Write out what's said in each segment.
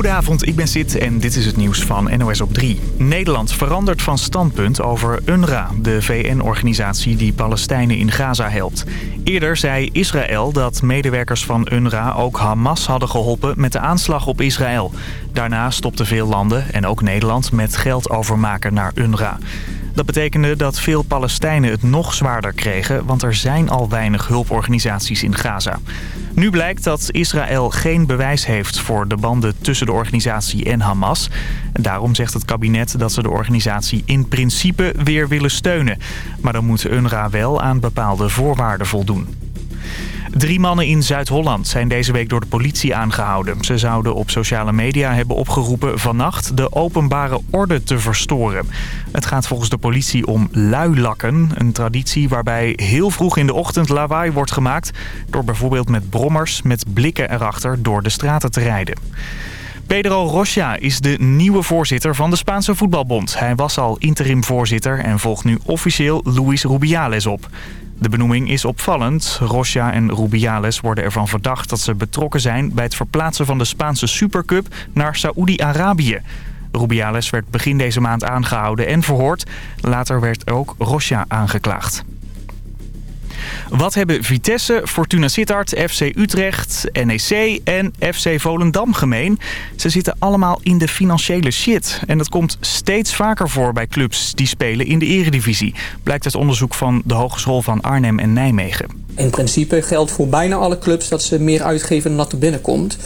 Goedenavond, ik ben Sid en dit is het nieuws van NOS op 3. Nederland verandert van standpunt over UNRWA, de VN-organisatie die Palestijnen in Gaza helpt. Eerder zei Israël dat medewerkers van UNRWA ook Hamas hadden geholpen met de aanslag op Israël. Daarna stopten veel landen, en ook Nederland, met geld overmaken naar UNRWA. Dat betekende dat veel Palestijnen het nog zwaarder kregen... want er zijn al weinig hulporganisaties in Gaza. Nu blijkt dat Israël geen bewijs heeft voor de banden tussen de organisatie en Hamas. En daarom zegt het kabinet dat ze de organisatie in principe weer willen steunen. Maar dan moet UNRWA wel aan bepaalde voorwaarden voldoen. Drie mannen in Zuid-Holland zijn deze week door de politie aangehouden. Ze zouden op sociale media hebben opgeroepen vannacht de openbare orde te verstoren. Het gaat volgens de politie om luilakken. Een traditie waarbij heel vroeg in de ochtend lawaai wordt gemaakt... door bijvoorbeeld met brommers met blikken erachter door de straten te rijden. Pedro Rocha is de nieuwe voorzitter van de Spaanse voetbalbond. Hij was al interim voorzitter en volgt nu officieel Luis Rubiales op. De benoeming is opvallend. Rocha en Rubiales worden ervan verdacht dat ze betrokken zijn... bij het verplaatsen van de Spaanse Supercup naar Saoedi-Arabië. Rubiales werd begin deze maand aangehouden en verhoord. Later werd ook Rocha aangeklaagd. Wat hebben Vitesse, Fortuna Sittard, FC Utrecht, NEC en FC Volendam gemeen? Ze zitten allemaal in de financiële shit. En dat komt steeds vaker voor bij clubs die spelen in de eredivisie. Blijkt uit onderzoek van de Hogeschool van Arnhem en Nijmegen. In principe geldt voor bijna alle clubs dat ze meer uitgeven dan dat er binnenkomt.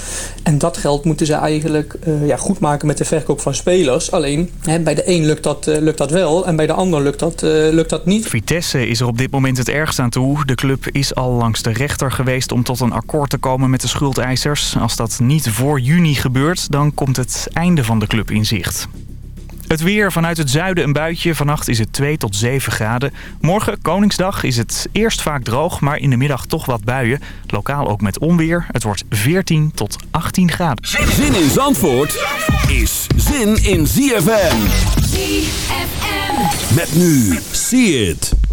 En dat geld moeten ze eigenlijk uh, ja, goed maken met de verkoop van spelers. Alleen hè, bij de een lukt dat, uh, lukt dat wel en bij de ander lukt dat, uh, lukt dat niet. Vitesse is er op dit moment het ergst aan toe. De club is al langs de rechter geweest om tot een akkoord te komen met de schuldeisers. Als dat niet voor juni gebeurt, dan komt het einde van de club in zicht. Het weer vanuit het zuiden een buitje. Vannacht is het 2 tot 7 graden. Morgen, Koningsdag, is het eerst vaak droog, maar in de middag toch wat buien. Lokaal ook met onweer. Het wordt 14 tot 18 graden. Zin in Zandvoort is zin in ZFM. ZFM. Met nu, see it.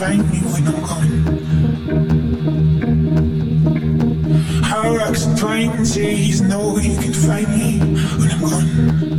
find me when I'm gone. How rocks and pine says, No, you can find me when I'm gone.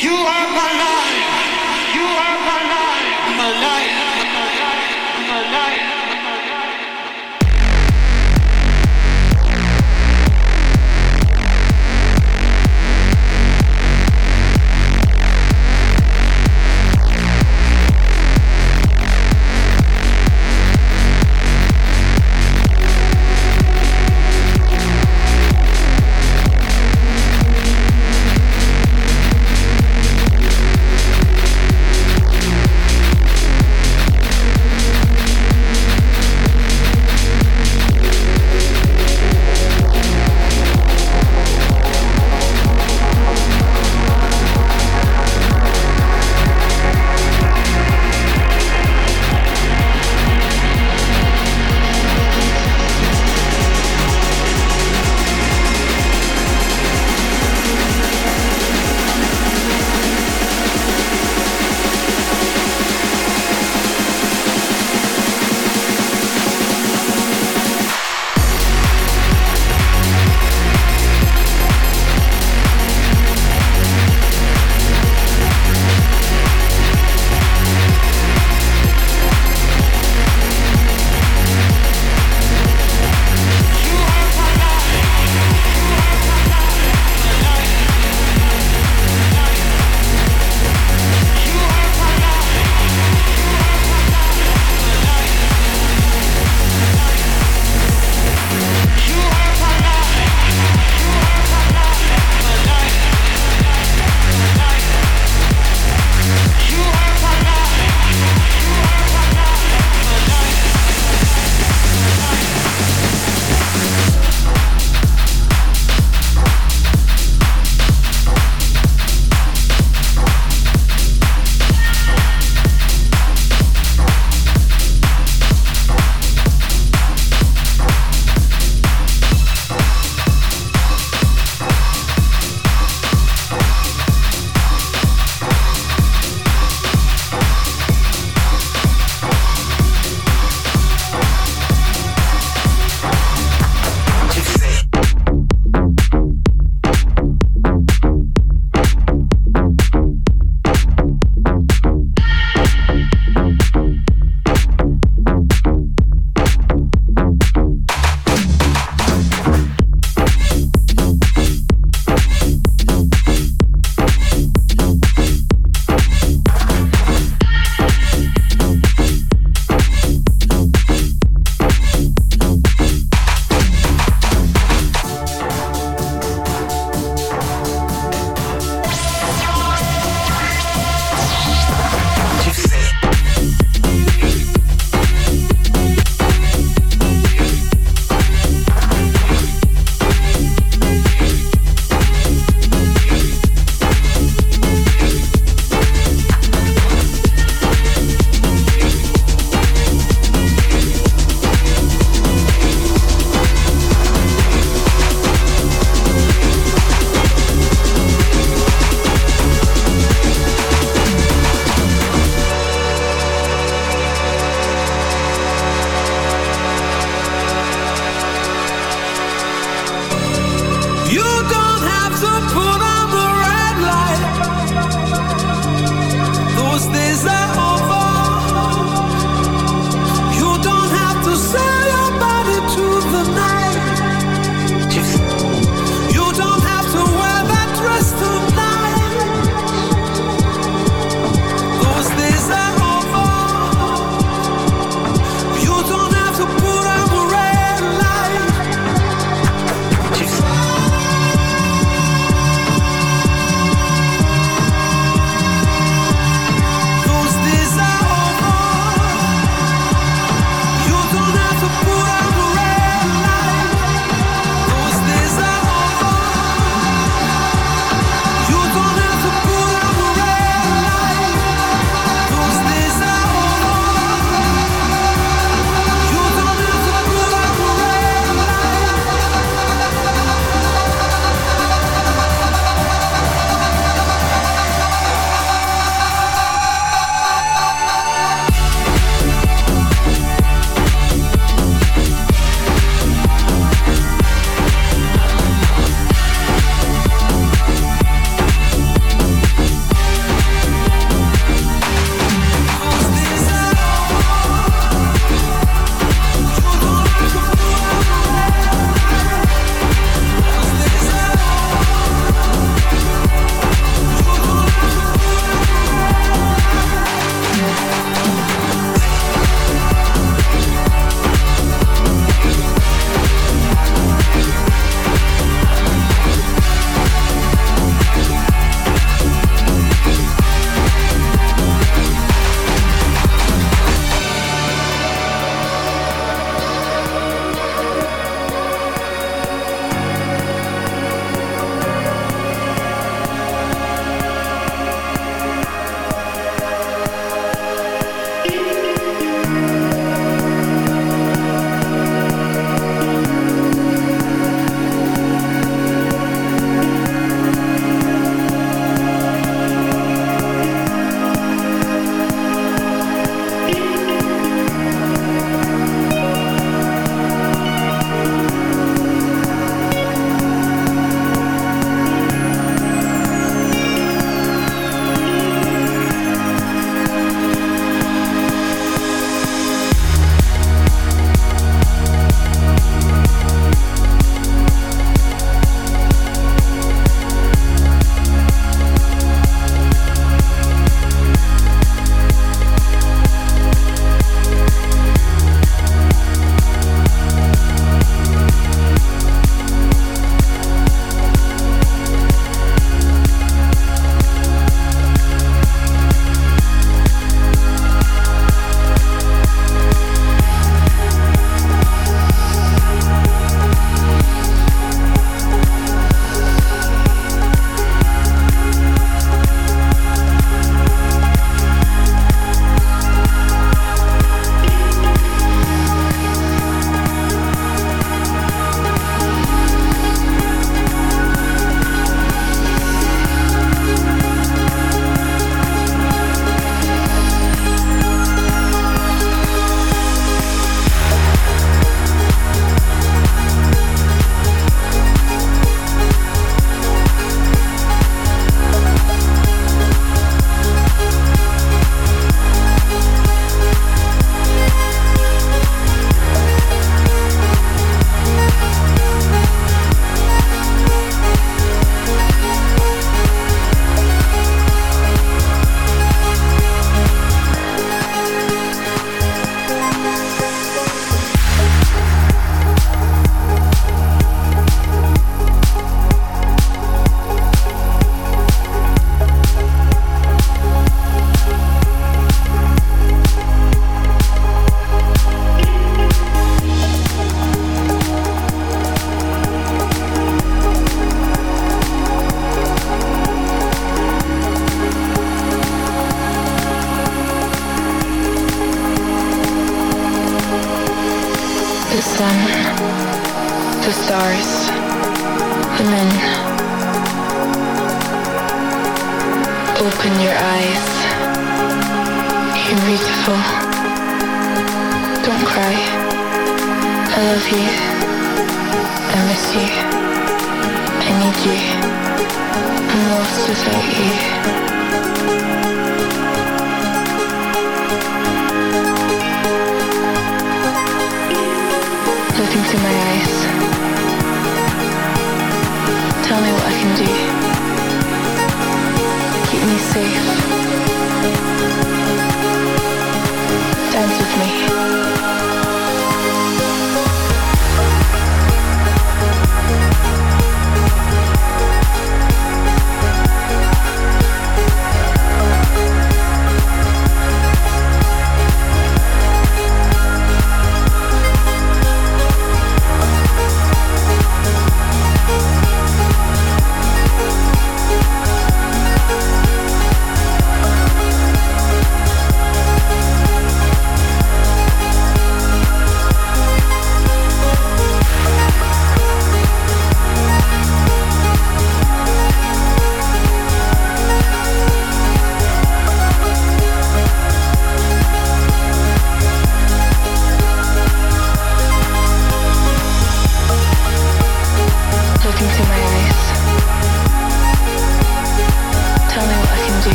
You are my life.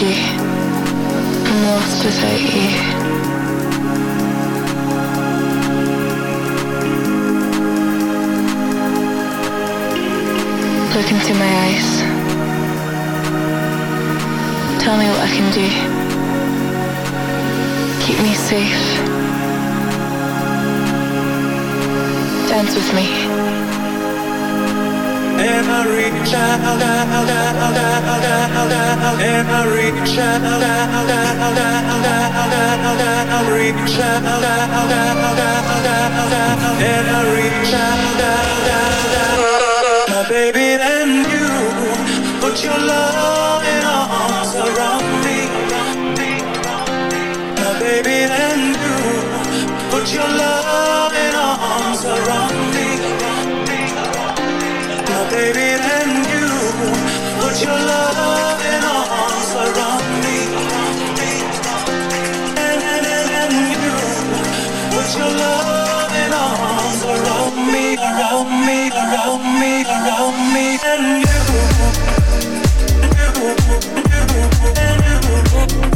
you, I'm lost without you. Look into my eyes. Tell me what I can do. Keep me safe. Dance with me. Every every every every. My baby and you, put your loving arms around me. My baby you, put your loving arms around me you put your loving arms around me. And you put your loving arms around me, around me, around me, around me, and you. And you, and you, and you.